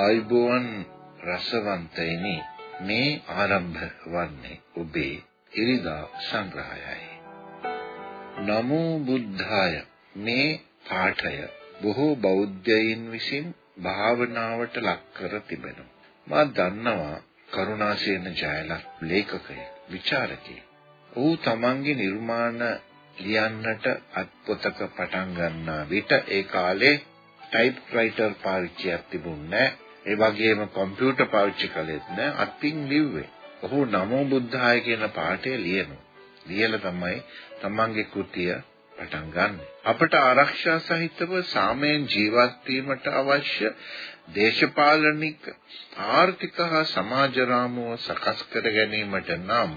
ආයුබෝවන් රසවන්තයිනි. මේ ආරම්භ වන්නේ ඔබේ ඉරිදා සංග්‍රහයයි. නමෝ බුද්ධාය. මේ පාඨය බොහෝ බෞද්ධයින් විසින් භාවනාවට ලක් කර තිබෙනවා. මා දන්නවා කරුණාසේන ජයලත් ලේඛකයෙක් ਵਿਚාරකයෙක් ඔහු තමන්ගේ නිර්මාණ ලියන්නට අත්පොතක පටන් ගන්නා විට ඒ කාලේ ටයිප් රයිටර් පාවිච්චියක් තිබුණේ ඒ වගේම කම්පියුටර් පාවිච්චි කළෙත් නෑ අත්ින් ලිව්වේ. ඔහු නමෝ බුද්ධාය කියන පාඨය ලියනවා. ලියලා තමයි තමන්ගේ කෘතිය පටන් ගන්න. අපට ආරක්ෂා සහිතව සාමයෙන් ජීවත් වීමට අවශ්‍ය දේශපාලනික ආර්ථික හා සමාජ රාමුව සකස් කර ගැනීමට නම්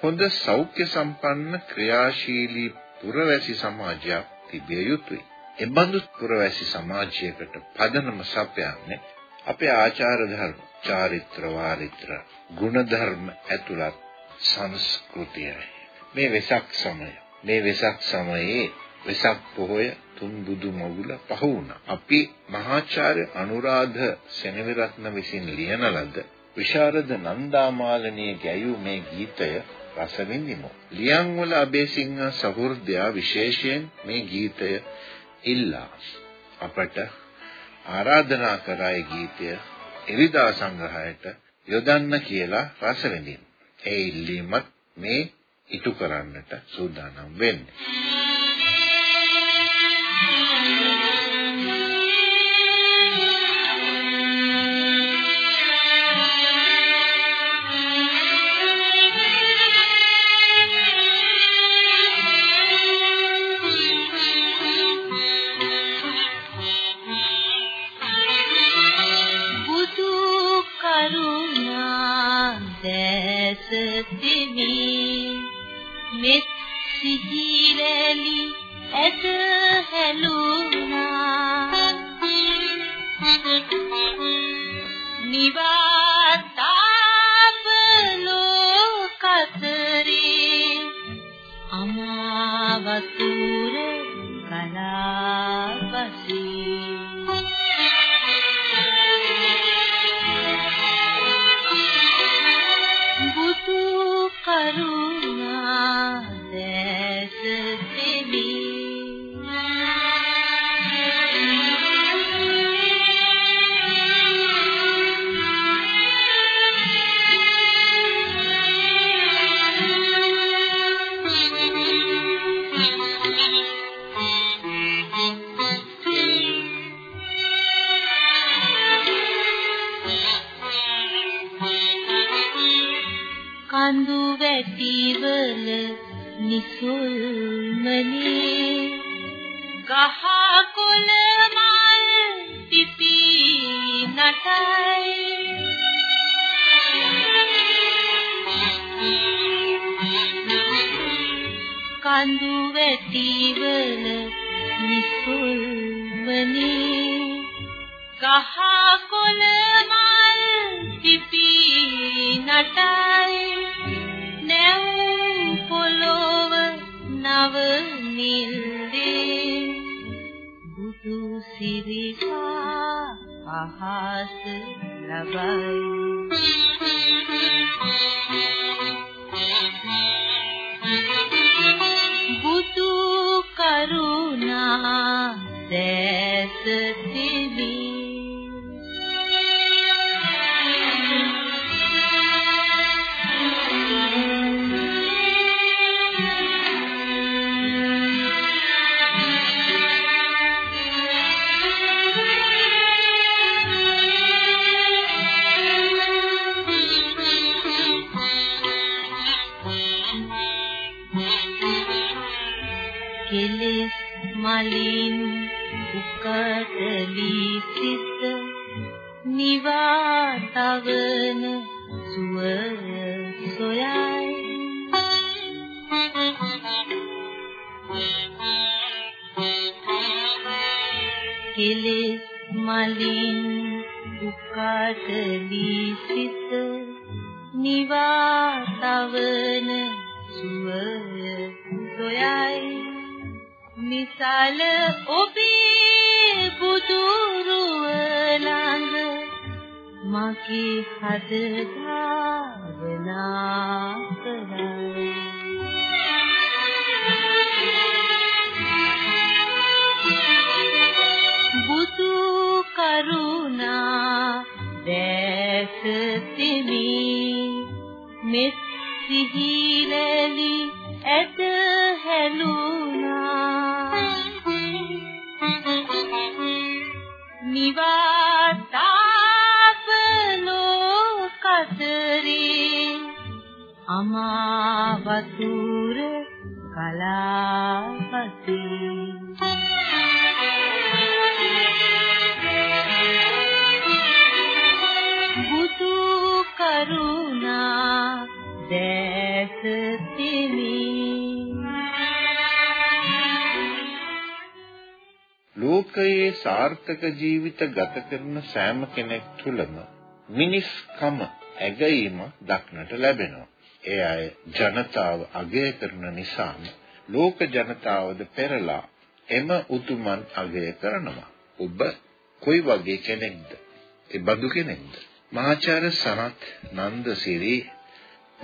හොඳ සෞඛ්‍ය සම්පන්න ක්‍රියාශීලී පුරවැසි සමාජයක් තිබිය යුතුයි. එබඳු පුරවැසි සමාජයකට පදනම සපයන්නේ අපේ ආචාර ධර්ම, චාරිත්‍ර වාරිත්‍ර, ගුණ ධර්ම ඇතුළත් සංස්කෘතියයි. මේ වෙසක් සමය. මේ වෙසක් සමයේ වෙසක් පොහොය තුන් බුදු මගුල පහ වුණා. අපි මහාචාර්ය අනුරාධ සෙනවිරත්න විසින් ලියන ලද විශාරද නන්දාමාලනී ගැයූ මේ ගීතය රස විඳිමු. ලියන්වල අබේසිංහ සහෘදයා විශේෂයෙන් මේ ගීතය ඉල්ලා අපට ආරාධනා කරයි ගීතය එරිදා සංග්‍රහයට යොදන්න කියලා රස විඳින්න. ඒ ඉල්ලීමත් මේ ඉටු කරන්නට සූදානම් වෙන්නේ. කෑලි ඇද හැලුනා. නිවාතාපලෝ කතරේ අමාවතු කඳු වැටිවල නිසුල් වනේ කහ කොළ මල් පිපි නටයි නැව් පොළොව නව නිල්දේ බුදු සිරිපා අහස ලබයි. කරුණා දැස තිබී කෙලෙස් මලින් උකටලි සිත නිවා තවන සුව සොයයි. නිසල ඔබේ බුදුරුව ළඟ මගේ හද භාවනා කරුණා දැස තිමි මෙත් සිහිලලි ඇද හැලුණා. නිවාතාපලෝ කතරේ අමා වතුර කලාපතේ. ලෝකයේ සාර්ථක ජීවිත ගත කරන සෑම කෙනෙක් තුළම මිනිස්කම ඇගීම දක්නට ලැබෙනවා. ඒ අය ජනතාව අගය කරන නිසාම ලෝක ජනතාවද පෙරලා එම උතුමන් අගය කරනවා. ඔබ කොයි වගේ කෙනෙක්ද? ඒ බඳු කෙනෙක්ද? මහාචාර්ය සනත් නන්දසිරි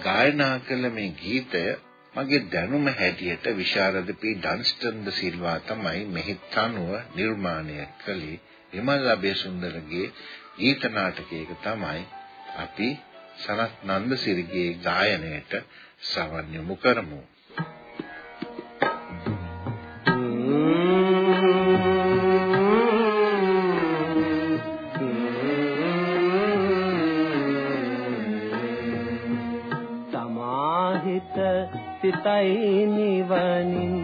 ගායනා කළ මේ ගීතය මගේ දැනුම හැටියට විශාරද පී ඩන්ස්ටන් ද සිල්වා තමයි මෙහි තනුව නිර්මාණය කළේ විමල් අබේසුන්දරගේ ගීත නාටකයක තමයි අපි සනත් නන්දසිරිගේ ගායනයට සවන් යොමු කරමු. සිතයි නිවනින්.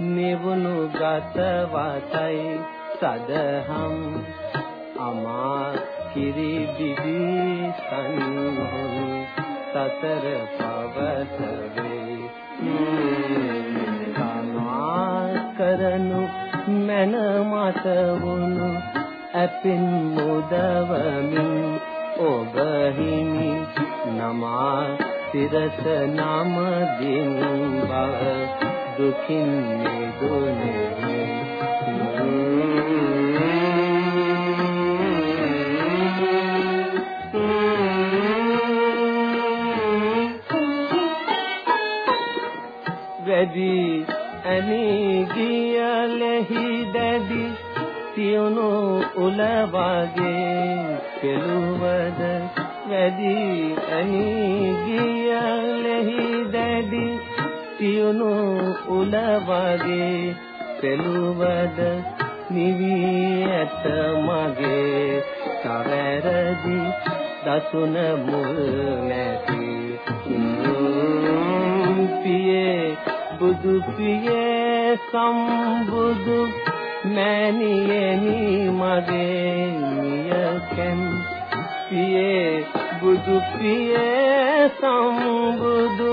නිවුණු ගත වතයි සදහම්. අමා කිරි බිබි සන්හුන් සතර පවසවේ. තමා කරනු මන මත වුණු අපින් මුදවමින් ඔබ හිමි නමා සිරස නාම දින් බව දුකින් මිදුනේ. වැඩි ඇනී ගියලෙහි දැඩි තියුණු උල වගේ කෙළුවද වැඩි අනි ගියලෙහි දැඩි තියුණු උල වගේ පෙළුවද නිවි ඇත මගේ සවැරදි දසුන මුල් නැති පියේ බුදු පියේ සම්බුදු මෑණියනි මගේ නියකම් පියේ බුදු පියේ සම්බුදු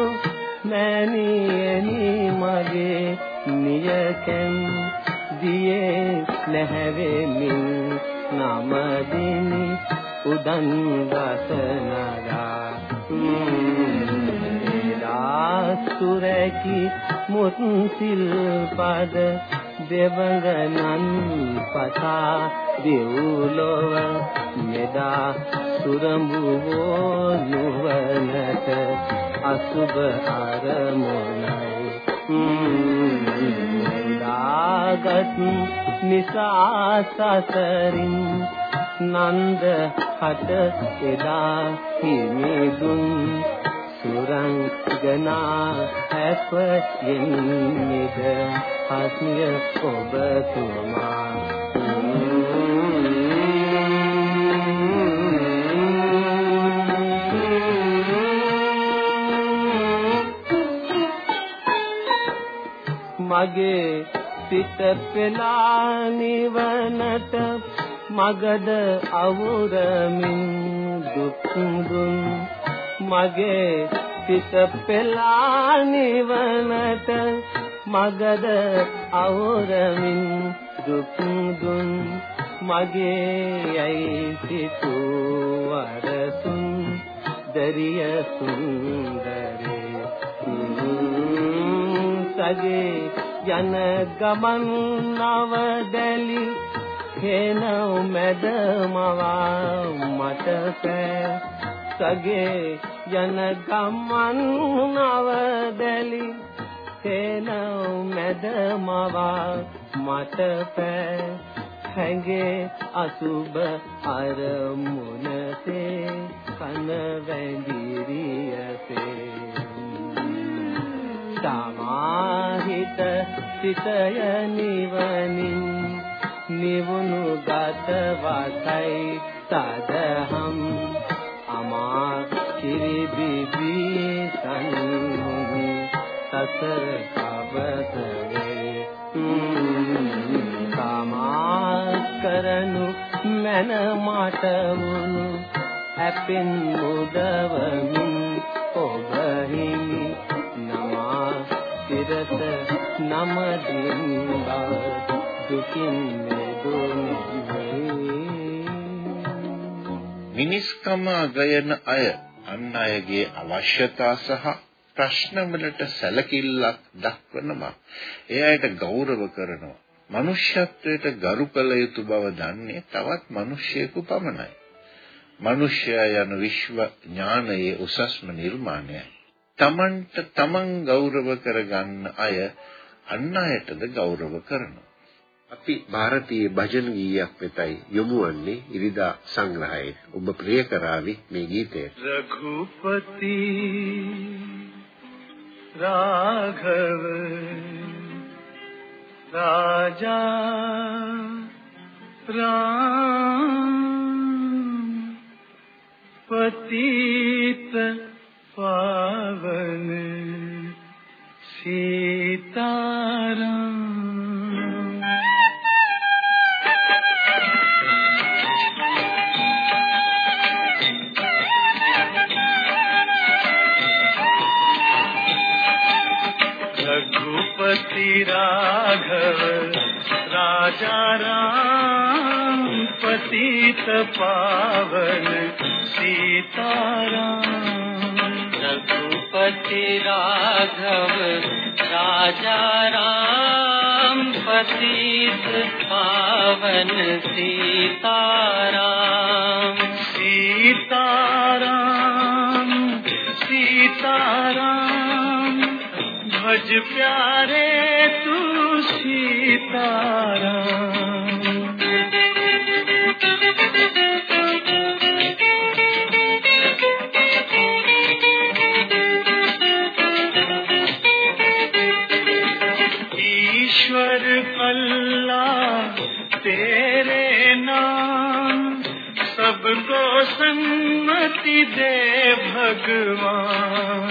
මෑණියනි මගේ නියකම් දියේ නැහැවෙමින් නම දිනි උදන් රසනගා සුරකි මුත් සිල් පද දෙවඟනන් පතා දෙව්ලොව මෙදා සුරඹුවෝ නුවනට අසුබ අරමුණයි දාගත් නිසා සසරින් නන්ද හට එදා හිමිදුන් සුරංගනා හැප යෙන්නේද හස්මිය ඔබ තුමා මගේ සිත පෙලා නිවනට මගද අවුරමින් දුක් දුන් මගේ සිත පෙලා නිවනට මගද අවුරමින් දුක් දුන් මගේ යයි සිතූ වරසුන් දරිය සුන්දරේ. සගේ යන ගමන් නවදලි හේනව මැද මවා මට පෑ සගේ යන ගමන් නවදලි හේනව මැද මවා මට පෑ හැඟේ අසුබ අරමුණසේ කන වැඳිරියසේ. සමාහිත සිතය නිවනින් නිවුණු ගත වසයි සදහම්. අමා කිරි බිබි සන්හුනි සසර කවතවේ කරනු මන මට වුණු ඇපෙන් මුදවමින් ඔබ හිමි නමා සිරස නම දින්බා දුකින් මිනිස්කම ගයන අය අන් අයගේ අවශ්‍යතා සහ ප්‍රශ්න වලට සැලකිල්ලක් දක්වනවා. ඒ අයට ගෞරව කරනවා. මනුෂ්‍යත්වයට ගරු කළ යුතු බව දන්නේ තවත් මිනිසෙකු පමණයි. මිනිසයා යන විශ්ව ඥානයේ උසස්ම නිර්මාණයයි. තමන්ට තමන් ගෞරව කරගන්න අය අන් අයටද ගෞරව කරනවා. අපි ಭಾರತೀಯ භජන ගීයක් වෙතයි යොමු වන්නේ ඉරිදා සංග්‍රහයේ. ඔබ ප්‍රිය කරાવી මේ ගීතය. රഘുപതി राघव राजा राम पतित पा राघव राजा राम पतित पावन सीताराम। रघुपति राघव राजा राम पतित पावन सीताराम। सीताराम सीताराम समझ प्यारे तू सितारा सबको सन्मति दे भगवान।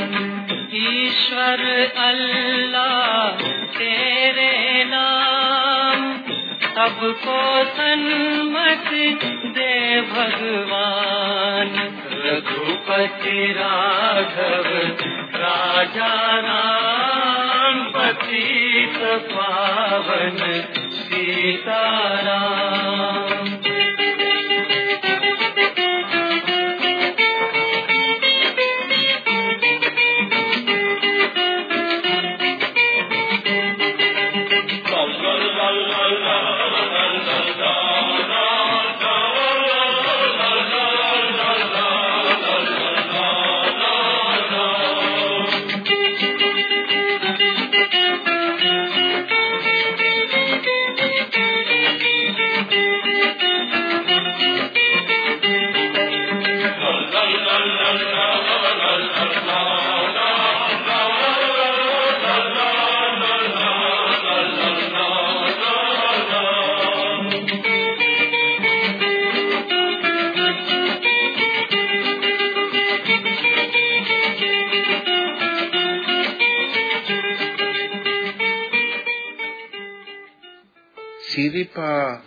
ईश्वर अल्लाह तेरे नाम। सबको सन्मति दे भगवान। रघुपति राघव राजा राम पतित पावन सीताराम සිරිපා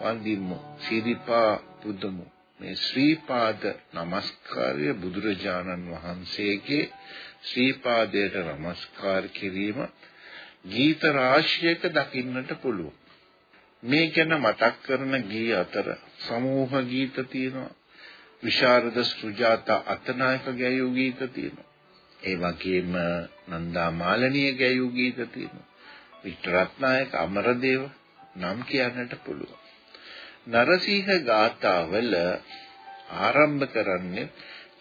වන්දිමු. සිරිපා පුදමු. මේ ශ්‍රීපාද নমස්කාරය බුදුරජාණන් වහන්සේගේ ශ්‍රීපාදයට নমස්කාර කිරීම ගීත රාශියක දකින්නට පුළුවන්. මේ ගැන මතක් කරන ගී අතර සමූහ ගීත තියෙනවා. විශාරද සුජාතා අතනායක ගැයූ ගීත තියෙනවා. ඒ වගේම නන්දා මාලනීය ගැයූ ගීත තියෙනවා. වික්ටරත්නායක අමරදේව නම් කියන්නට පුළුවන් නරසිංහ ගාථාවල ආරම්භ කරන්නේ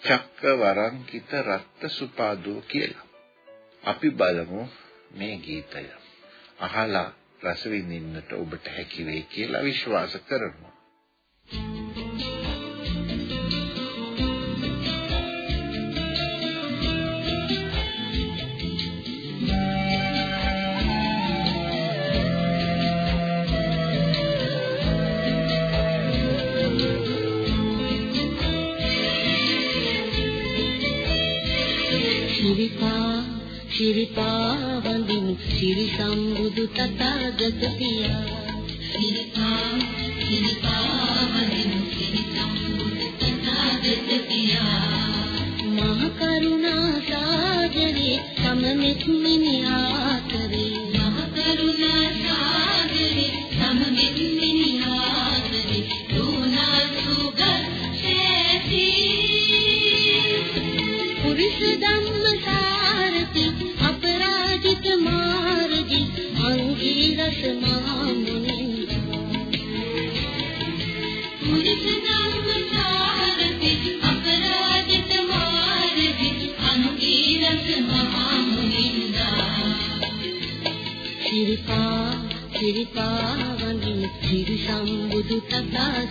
චක්කවරංකිත රත්ත සුපාදෝ කියලා. අපි බලමු මේ ගීතය. අහලා රස විඳින්නට ඔබට හැකි වෙයි කියලා විශ්වාස කරනවා. සිරිපා වඳින් සිරි සම්බුදු තථාගත පියා සිරිපා සිරිපා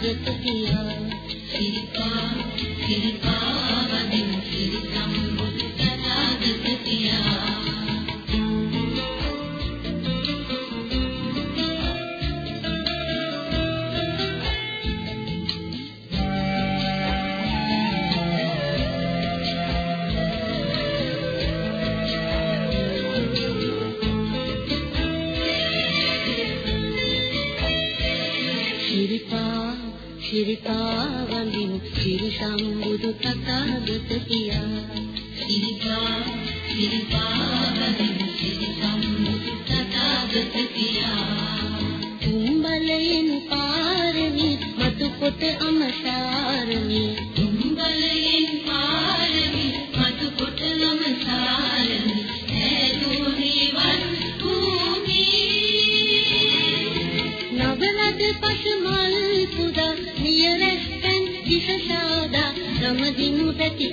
තථාගත සමදිනු දැති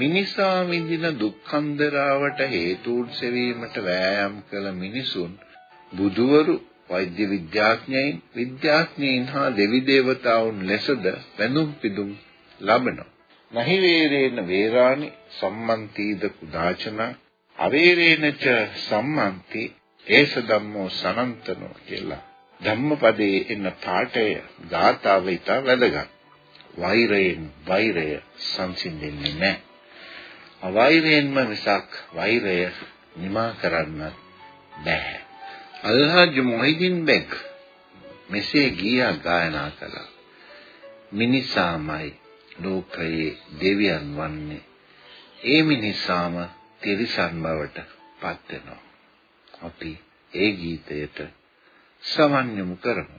මිනිසා විඳින දුක්ඛන්දරාවට හේතුන් සෙවීමට වෑයම් කළ මිනිසුන් බුදුවරු වෛද්‍ය විද්‍යාඥයින් විද්‍යාඥයින් හා දෙවි දේවතාවුන් ලෙසද වැඳුම් පිදුම් ලබනවා. නහි වේරේන වේරානි සම්මන්තිද කුදාචන අවේරේනච සම්මන්ති ඒස ධම්මෝ සනන්තනෝ කියලා ධම්මපදයේ එන පාඨය ධාතාව ඉතා වැදගත්. වෛරයෙන් වෛරය සංසිඳෙන්නේ නැහැ. අවෛරයෙන්ම මිසක් වෛරය නිමා කරන්න බෑ. අල්හාජ් මොහිදින් බෙග් මෙසේ ගීයක් ගායනා කළා. මිනිසාමයි ලෝකයේ දෙවියන් වන්නේ. ඒ මිනිසාම තිරිසන් බවට පත් වෙනවා. අපි ඒ ගීතයට සමන් යොමු කරමු.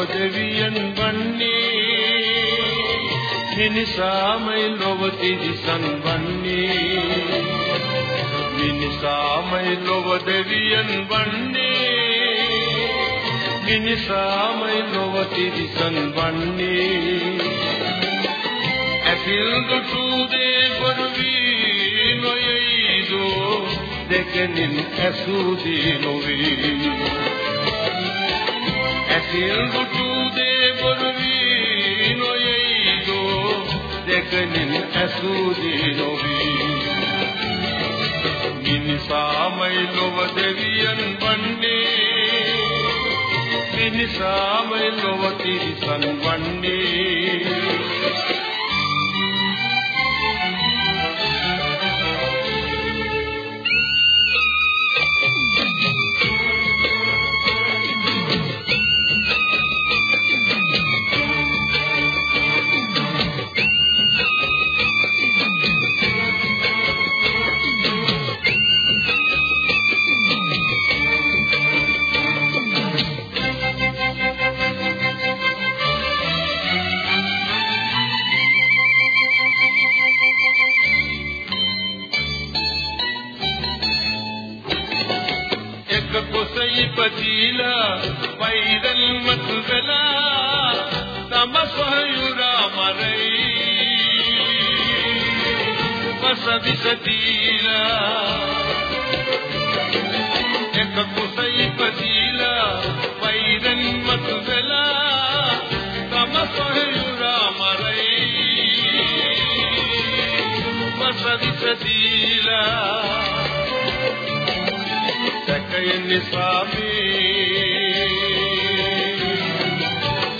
මිනිසාමයි ලොව දෙවියන් වන්නේ. මිනිසාමයි ලොව තිරිසන් වන්නේ. මිනිසාමයි ලොව දෙවියන් වන්නේ. මිනිසාමයි ලොව තිරිසන් වන්නේ. ඇසිල් දුටු දේ බොරුවී නොයයිදෝ දෙකෙනින් ඇසූදී නොවේ. ඇසිල් දුටු දේ බොරුවී නොයයිදෝ දෙකෙනින් ඇසූදී නොවේ මිනිසාමයි ලොව දෙවියන් වන්නේ මිනිසාමයි ලොව තිරිසන් වන්නේ සැකයෙන් නිසා මේ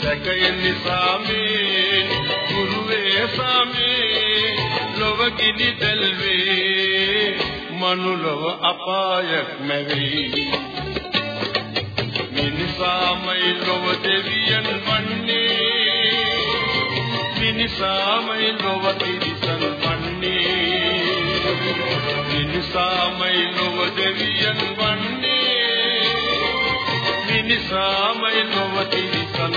සැකයෙන් නිසා මේ ගුරුවේ සාමේ ලොව කිනි දැල්වේ මනුලව අපායක් මැවේ. මිනිසාමයි ලොව දෙවියන් වන්නේ. මිනිසාමයි ලොව තිරිසන් වන්නේ. මිනිසාමයි ලොව දෙවියන් වන්නේ. මිනිසාමයි ලොව තිරිසන්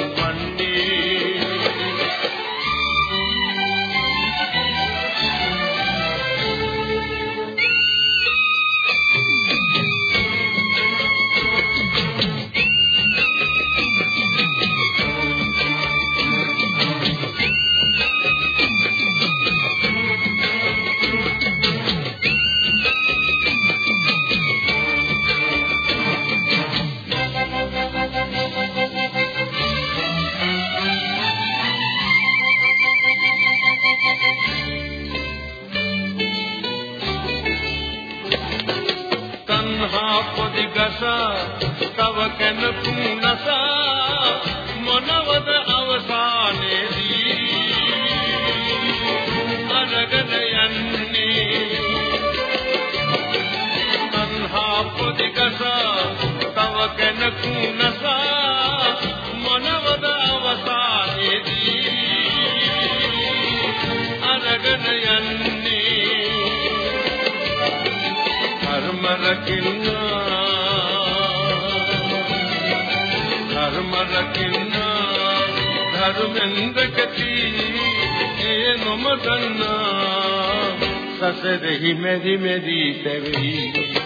සසරෙහි මෙදි මෙදි තෙවි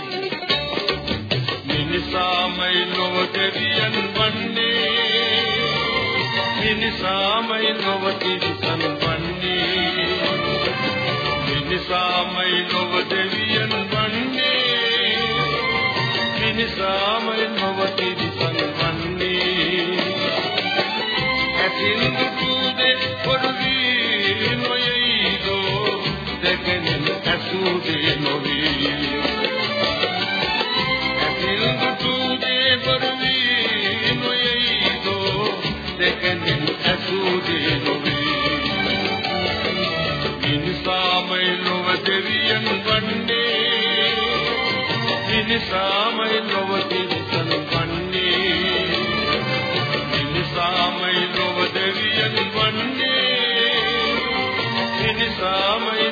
මිනිසාමයි ලොව දෙවියන් වන්නේ. මිනිසාමයි ලොව තිරිසන් වන්නේ. මිනිසාමයි ලොව දෙවියන් වන්නේ. මිනිසාමයි ලොව තිරිසන් වන්නේ ඇසින් දුටුදේ පොඩවි නොයයිදෝ දෙකෙනෙන් ඇසුදේ මිනිසාමයි ලොව තිරිසන් වන්නේ මිනිසාමයි ලොව දෙවියන් වන්නේ මිනිසාමයි